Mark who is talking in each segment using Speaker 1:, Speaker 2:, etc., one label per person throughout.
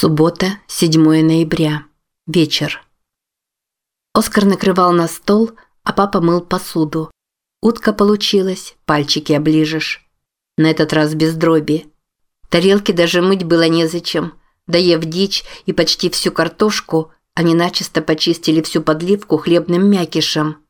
Speaker 1: Суббота, 7 ноября. Вечер. Оскар накрывал на стол, а папа мыл посуду. Утка получилась, пальчики оближешь. На этот раз без дроби. Тарелки даже мыть было незачем. Доев дичь и почти всю картошку, они начисто почистили всю подливку хлебным мякишем.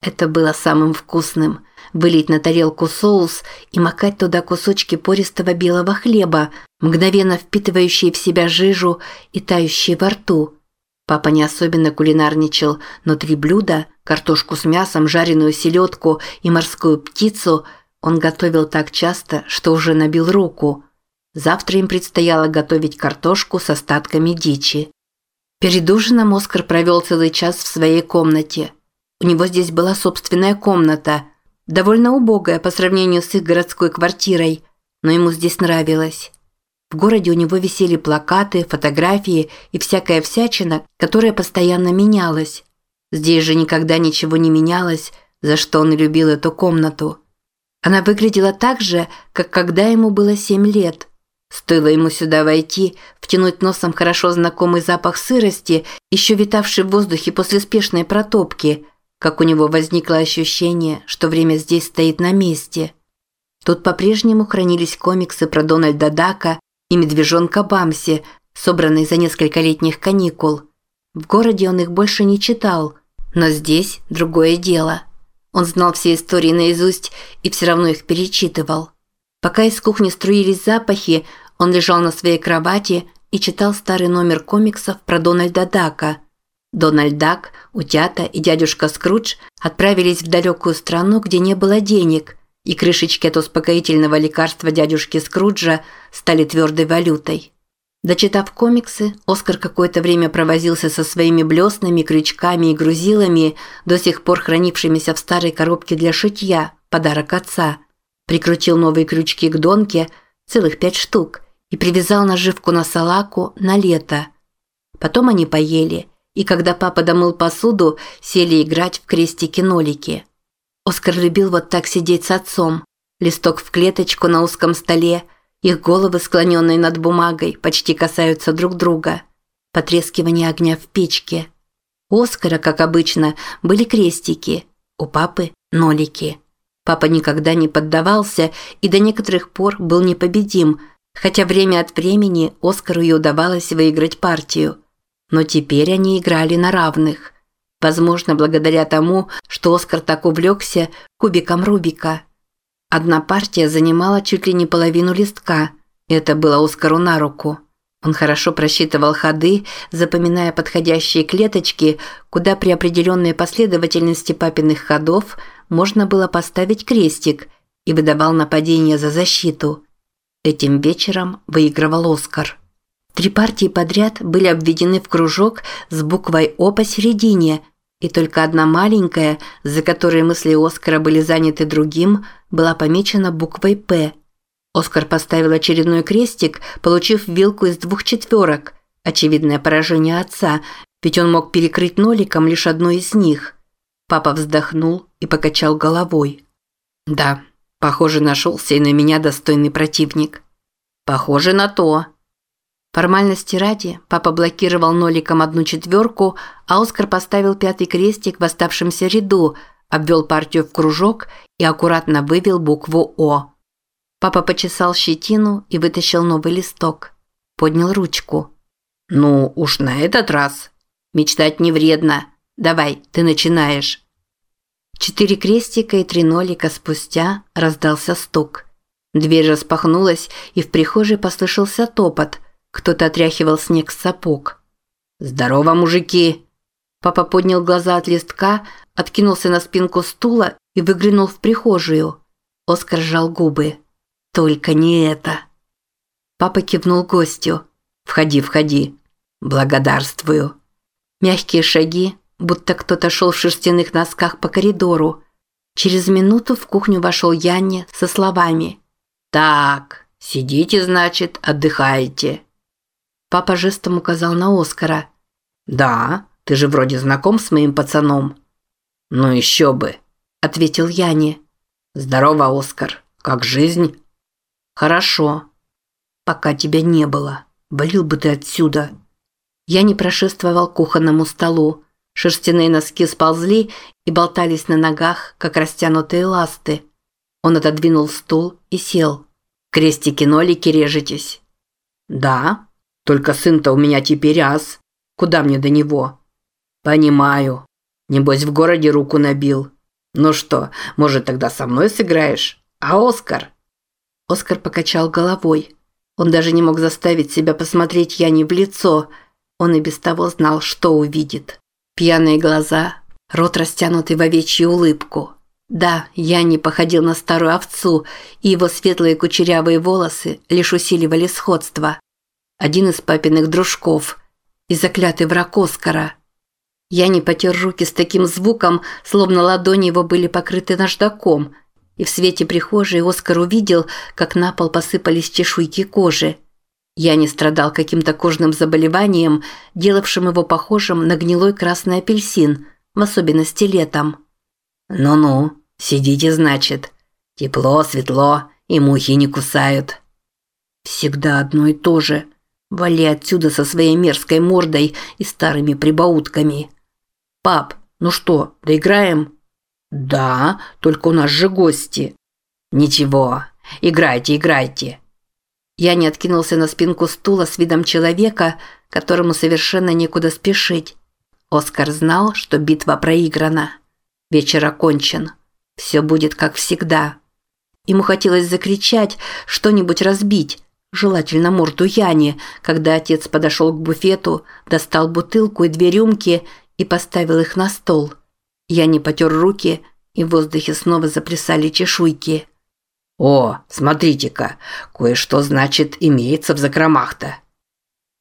Speaker 1: Это было самым вкусным – вылить на тарелку соус и макать туда кусочки пористого белого хлеба, мгновенно впитывающие в себя жижу и тающие во рту. Папа не особенно кулинарничал, но три блюда – картошку с мясом, жареную селедку и морскую птицу – он готовил так часто, что уже набил руку. Завтра им предстояло готовить картошку с остатками дичи. Перед ужином Оскар провел целый час в своей комнате. У него здесь была собственная комната – Довольно убогая по сравнению с их городской квартирой, но ему здесь нравилось. В городе у него висели плакаты, фотографии и всякая всячина, которая постоянно менялась. Здесь же никогда ничего не менялось, за что он любил эту комнату. Она выглядела так же, как когда ему было семь лет. Стоило ему сюда войти, втянуть носом хорошо знакомый запах сырости, еще витавший в воздухе после спешной протопки – как у него возникло ощущение, что время здесь стоит на месте. Тут по-прежнему хранились комиксы про Дональда Дака и медвежонка Бамси, собранные за несколько летних каникул. В городе он их больше не читал, но здесь другое дело. Он знал все истории наизусть и все равно их перечитывал. Пока из кухни струились запахи, он лежал на своей кровати и читал старый номер комиксов про Дональда Дака – Дональд Дак, утята и дядюшка Скрудж отправились в далекую страну, где не было денег, и крышечки от успокоительного лекарства дядюшки Скруджа стали твердой валютой. Дочитав комиксы, Оскар какое-то время провозился со своими блеснами, крючками и грузилами, до сих пор хранившимися в старой коробке для шитья, подарок отца. Прикрутил новые крючки к донке, целых пять штук, и привязал наживку на салаку на лето. Потом они поели – и когда папа домыл посуду, сели играть в крестики-нолики. Оскар любил вот так сидеть с отцом. Листок в клеточку на узком столе, их головы, склоненные над бумагой, почти касаются друг друга. Потрескивание огня в печке. У Оскара, как обычно, были крестики, у папы – нолики. Папа никогда не поддавался и до некоторых пор был непобедим, хотя время от времени Оскару и удавалось выиграть партию – но теперь они играли на равных. Возможно, благодаря тому, что Оскар так увлекся кубиком Рубика. Одна партия занимала чуть ли не половину листка. Это было Оскару на руку. Он хорошо просчитывал ходы, запоминая подходящие клеточки, куда при определенной последовательности папиных ходов можно было поставить крестик и выдавал нападение за защиту. Этим вечером выигрывал Оскар. Три партии подряд были обведены в кружок с буквой «О» посередине, и только одна маленькая, за которой мысли Оскара были заняты другим, была помечена буквой «П». Оскар поставил очередной крестик, получив вилку из двух четверок. Очевидное поражение отца, ведь он мог перекрыть ноликом лишь одну из них. Папа вздохнул и покачал головой. «Да, похоже, нашелся и на меня достойный противник». «Похоже на то», Формальности ради, папа блокировал ноликом одну четверку, а Оскар поставил пятый крестик в оставшемся ряду, обвел партию в кружок и аккуратно вывел букву «О». Папа почесал щетину и вытащил новый листок. Поднял ручку. «Ну, уж на этот раз. Мечтать не вредно. Давай, ты начинаешь». Четыре крестика и три нолика спустя раздался стук. Дверь распахнулась, и в прихожей послышался топот – кто-то отряхивал снег с сапог. «Здорово, мужики!» Папа поднял глаза от листка, откинулся на спинку стула и выглянул в прихожую. Оскар сжал губы. «Только не это!» Папа кивнул гостю. «Входи, входи!» «Благодарствую!» Мягкие шаги, будто кто-то шел в шерстяных носках по коридору. Через минуту в кухню вошел Янни со словами «Так, сидите, значит, отдыхаете». Папа жестом указал на Оскара. «Да, ты же вроде знаком с моим пацаном». «Ну еще бы», – ответил Яни. «Здорово, Оскар. Как жизнь?» «Хорошо. Пока тебя не было».
Speaker 2: Валил бы ты отсюда.
Speaker 1: Я не прошествовал к кухонному столу. Шерстяные носки сползли и болтались на ногах, как растянутые ласты. Он отодвинул стул и сел. «Крестики-нолики режетесь?»
Speaker 2: «Да. Только сын-то у меня теперь ас. Куда мне до него?» «Понимаю. Небось, в городе руку набил. Ну что, может, тогда со мной сыграешь? А Оскар?»
Speaker 1: Оскар покачал головой. Он даже не мог заставить себя посмотреть Яне в лицо. Он и без того знал, что увидит. Пьяные глаза, рот растянутый в овечью улыбку. Да, Яни походил на старую овцу, и его светлые кучерявые волосы лишь усиливали сходство. Один из папиных дружков и заклятый враг Оскара. Яни потер руки с таким звуком, словно ладони его были покрыты наждаком – и в свете прихожей Оскар увидел, как на пол посыпались чешуйки кожи. Я не страдал каким-то кожным заболеванием, делавшим его похожим на гнилой красный апельсин, в особенности летом.
Speaker 2: «Ну-ну, сидите, значит. Тепло, светло, и мухи не кусают».
Speaker 1: «Всегда одно и то же. Вали отсюда со своей мерзкой мордой и старыми прибаутками».
Speaker 2: «Пап, ну что, доиграем?»
Speaker 1: «Да, только у нас же гости».
Speaker 2: «Ничего, играйте, играйте».
Speaker 1: Я не откинулся на спинку стула с видом человека, которому совершенно некуда спешить. Оскар знал, что битва проиграна. Вечер окончен. Все будет как всегда. Ему хотелось закричать, что-нибудь разбить, желательно морду Яне, когда отец подошел к буфету, достал бутылку и две рюмки и поставил их на стол. Я не потер руки, и в воздухе снова заплясали чешуйки.
Speaker 2: «О, смотрите-ка, кое-что, значит, имеется в закромах-то».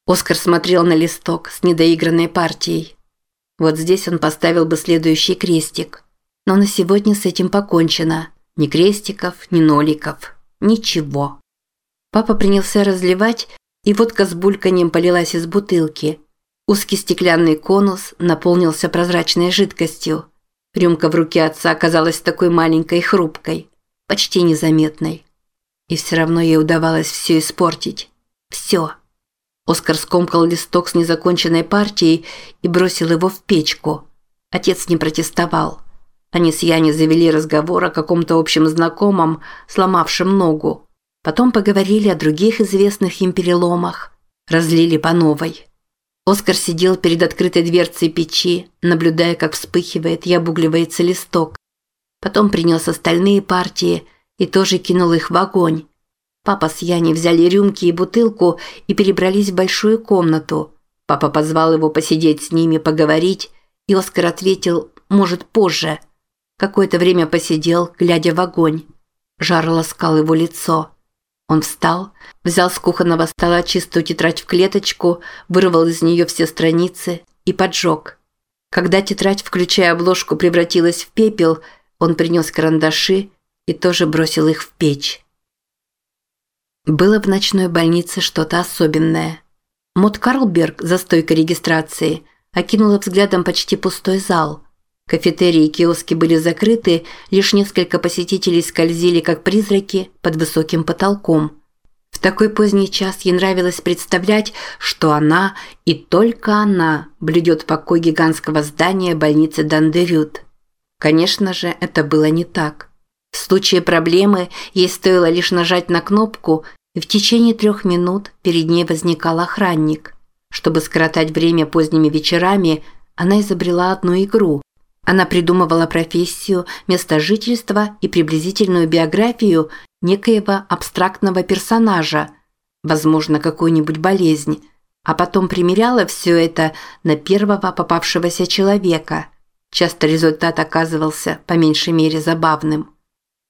Speaker 1: Оскар смотрел на листок с недоигранной партией. Вот здесь он поставил бы следующий крестик. Но на сегодня с этим покончено. Ни крестиков, ни ноликов. Ничего. Папа принялся разливать, и водка с бульканьем полилась из бутылки. Узкий стеклянный конус наполнился прозрачной жидкостью. Рюмка в руке отца оказалась такой маленькой и хрупкой, почти незаметной. И все равно ей удавалось все испортить. Все. Оскар скомкал листок с незаконченной партией и бросил его в печку. Отец не протестовал. Они с Яни завели разговор о каком-то общем знакомом, сломавшем ногу. Потом поговорили о других известных им переломах. Разлили по новой. Оскар сидел перед открытой дверцей печи, наблюдая, как вспыхивает и обугливается листок. Потом принес остальные партии и тоже кинул их в огонь. Папа с Яней взяли рюмки и бутылку и перебрались в большую комнату. Папа позвал его посидеть с ними, поговорить, и Оскар ответил «может, позже». Какое-то время посидел, глядя в огонь. Жар ласкал его лицо. Он встал, взял с кухонного стола чистую тетрадь в клеточку, вырвал из нее все страницы и поджег. Когда тетрадь, включая обложку, превратилась в пепел, он принес карандаши и тоже бросил их в печь. Было в ночной больнице что-то особенное. Мот Карлберг за стойкой регистрации окинула взглядом почти пустой зал. Кафетерии и киоски были закрыты, лишь несколько посетителей скользили, как призраки, под высоким потолком. В такой поздний час ей нравилось представлять, что она, и только она, блюдет покой гигантского здания больницы Дандерют. Конечно же, это было не так. В случае проблемы ей стоило лишь нажать на кнопку, и в течение трех минут перед ней возникал охранник. Чтобы скоротать время поздними вечерами, она изобрела одну игру – она придумывала профессию, место жительства и приблизительную биографию некоего абстрактного персонажа, возможно, какую-нибудь болезнь, а потом примеряла все это на первого попавшегося человека. Часто результат оказывался по меньшей мере забавным.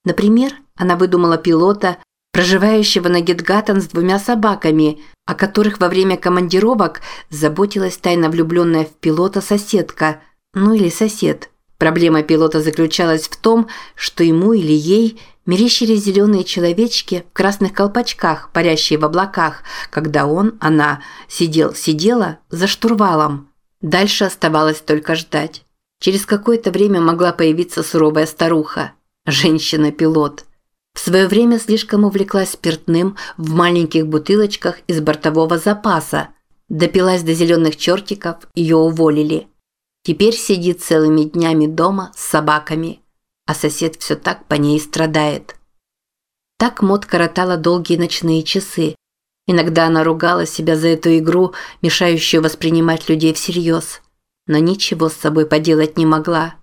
Speaker 1: Например, она выдумала пилота, проживающего на Гетгаттен с двумя собаками, о которых во время командировок заботилась тайно влюбленная в пилота соседка – ну или сосед. Проблема пилота заключалась в том, что ему или ей мерещились зеленые человечки в красных колпачках, парящие в облаках, когда он, она, сидел-сидела за штурвалом. Дальше оставалось только ждать. Через какое-то время могла появиться суровая старуха, женщина-пилот. В свое время слишком увлеклась спиртным в маленьких бутылочках из бортового запаса. Допилась до зеленых чертиков, ее уволили. Теперь сидит целыми днями дома с собаками. А сосед все так по ней страдает. Так Мот коротала долгие ночные часы. Иногда она ругала себя за эту игру, мешающую воспринимать людей всерьез. Но ничего с собой поделать не могла.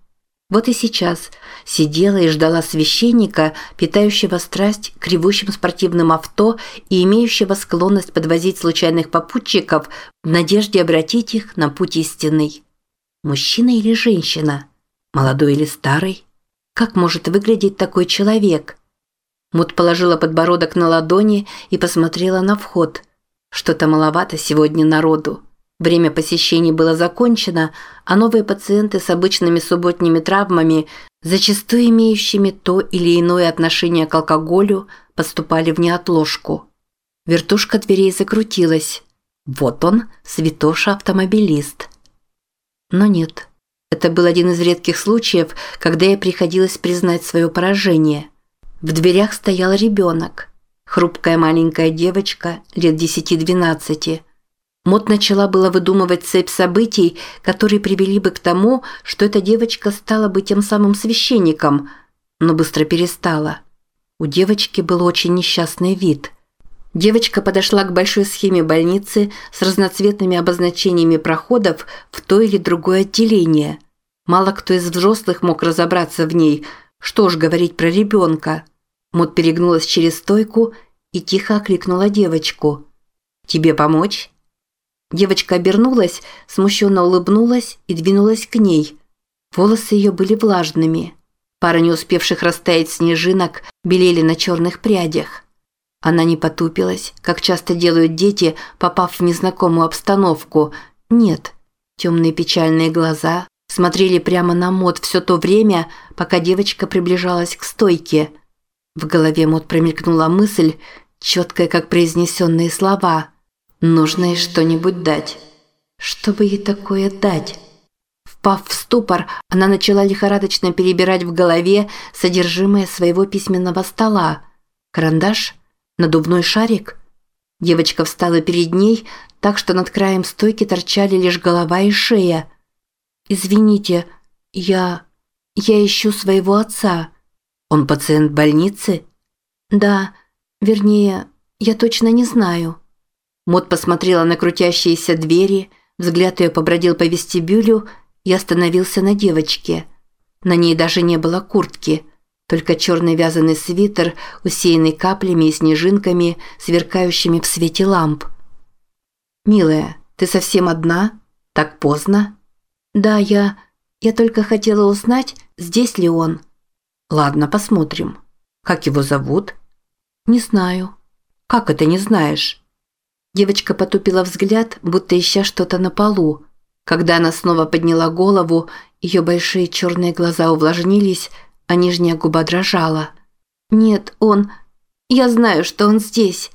Speaker 1: Вот и сейчас сидела и ждала священника, питающего страсть к ревущим спортивным авто и имеющего склонность подвозить случайных попутчиков в надежде обратить их на путь истинный. Мужчина или женщина? Молодой или старый? Как может выглядеть такой человек? Мут положила подбородок на ладони и посмотрела на вход. Что-то маловато сегодня народу. Время посещений было закончено, а новые пациенты с обычными субботними травмами, зачастую имеющими то или иное отношение к алкоголю, поступали в неотложку. Вертушка дверей закрутилась. Вот он, святоша-автомобилист. Но нет. Это был один из редких случаев, когда ей приходилось признать свое поражение. В дверях стоял ребенок. Хрупкая маленькая девочка, лет 10-12, Мот начала было выдумывать цепь событий, которые привели бы к тому, что эта девочка стала бы тем самым священником, но быстро перестала. У девочки был очень несчастный вид. Девочка подошла к большой схеме больницы с разноцветными обозначениями проходов в то или другое отделение. Мало кто из взрослых мог разобраться в ней, что ж говорить про ребенка. Мот перегнулась через стойку и тихо окликнула девочку. «Тебе помочь?» Девочка обернулась, смущенно улыбнулась и двинулась к ней. Волосы ее были влажными. Пара не успевших растаять снежинок белели на черных прядях. Она не потупилась, как часто делают дети, попав в незнакомую обстановку. Нет, темные печальные глаза смотрели прямо на Мод все то время, пока девочка приближалась к стойке. В голове Мод промелькнула мысль, четкая, как произнесенные слова – Нужно ей что-нибудь дать. Что бы ей такое дать? Впав в ступор, она начала лихорадочно перебирать в голове содержимое своего письменного стола. Карандаш? Надувной шарик? Девочка встала перед ней, так что над краем стойки торчали лишь голова и шея. «Извините, я... я ищу своего отца». «Он пациент больницы?» «Да, вернее, я точно не знаю». Мот посмотрела на крутящиеся двери, взгляд ее побродил по вестибюлю и остановился на девочке. На ней даже не было куртки, только черный вязаный свитер, усеянный каплями и снежинками, сверкающими в свете ламп. «Милая, ты совсем одна? Так поздно?» «Да, я... я только хотела узнать, здесь ли он». «Ладно, посмотрим. Как его зовут?» «Не знаю». «Как это не знаешь?» Девочка потупила взгляд, будто ища что-то на полу. Когда она снова подняла голову, ее большие черные глаза увлажнились, а нижняя губа дрожала. «Нет, он... Я знаю, что он здесь».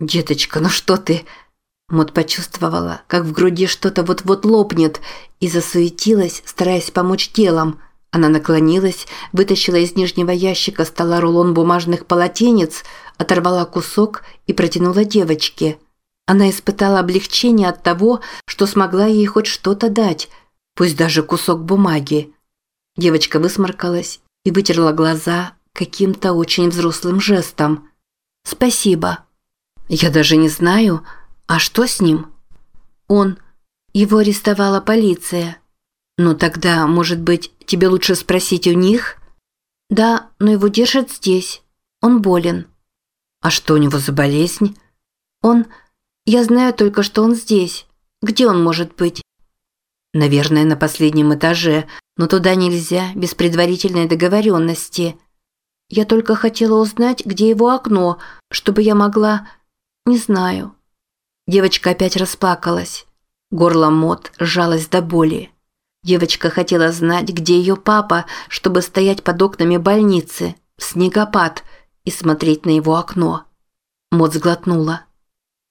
Speaker 1: «Деточка, ну что ты...» Мот почувствовала, как в груди что-то вот-вот лопнет, и засуетилась, стараясь помочь делом. Она наклонилась, вытащила из нижнего ящика стола рулон бумажных полотенец, оторвала кусок и протянула девочке – она испытала облегчение от того, что смогла ей хоть что-то дать, пусть даже кусок бумаги. Девочка высморкалась и вытерла глаза каким-то очень взрослым жестом. «Спасибо». «Я даже не знаю, а что с ним?» «Он. Его арестовала полиция». «Ну тогда, может быть, тебе лучше спросить у них?» «Да, но его держат здесь. Он болен». «А что у него за болезнь?» «Он...» Я знаю только, что он здесь. Где он может быть? Наверное, на последнем этаже, но туда нельзя без предварительной договоренности. Я только хотела узнать, где его окно, чтобы я могла... Не знаю. Девочка опять расплакалась. Горло Мот сжалось до боли. Девочка хотела знать, где ее папа, чтобы стоять под окнами больницы, снегопад, и смотреть на его окно. Мот сглотнула.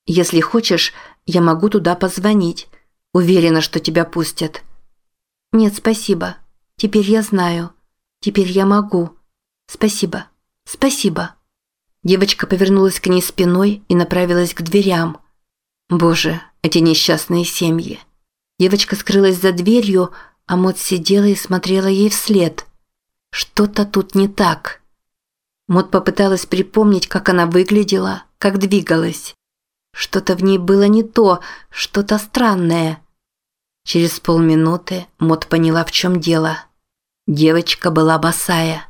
Speaker 1: Если хочешь, я могу туда позвонить. Уверена, что тебя пустят». «Нет, спасибо. Теперь я знаю. Теперь я могу. Спасибо. Спасибо». Девочка повернулась к ней спиной и направилась к дверям. Боже, эти несчастные семьи. Девочка скрылась за дверью, а Мот сидела и смотрела ей вслед. Что-то тут не так. Мот попыталась припомнить, как она выглядела, как двигалась. Что-то в ней было не то, что-то странное. Через полминуты Мот поняла, в чем дело. Девочка была босая.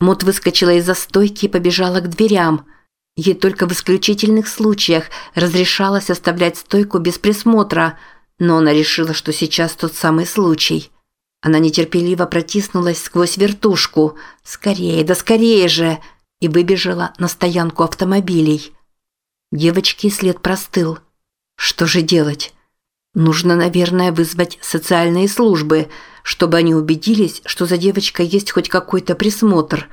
Speaker 1: Мот выскочила из-за стойки и побежала к дверям. Ей только в исключительных случаях разрешалось оставлять стойку без присмотра, но она решила, что сейчас тот самый случай. Она нетерпеливо протиснулась сквозь вертушку. «Скорее, да скорее же!» и выбежала на стоянку автомобилей. Девочке след простыл. Что же делать? Нужно, наверное, вызвать социальные службы, чтобы они убедились, что за девочкой есть хоть какой-то присмотр.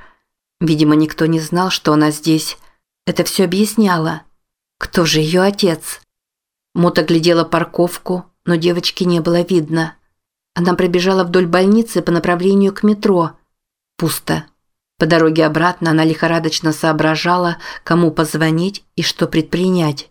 Speaker 1: Видимо, никто не знал, что она здесь. Это все объясняло. Кто же ее отец? Мота глядела парковку, но девочки не было видно. Она пробежала вдоль больницы по направлению к метро. Пусто. По дороге обратно она лихорадочно соображала, кому позвонить и что предпринять.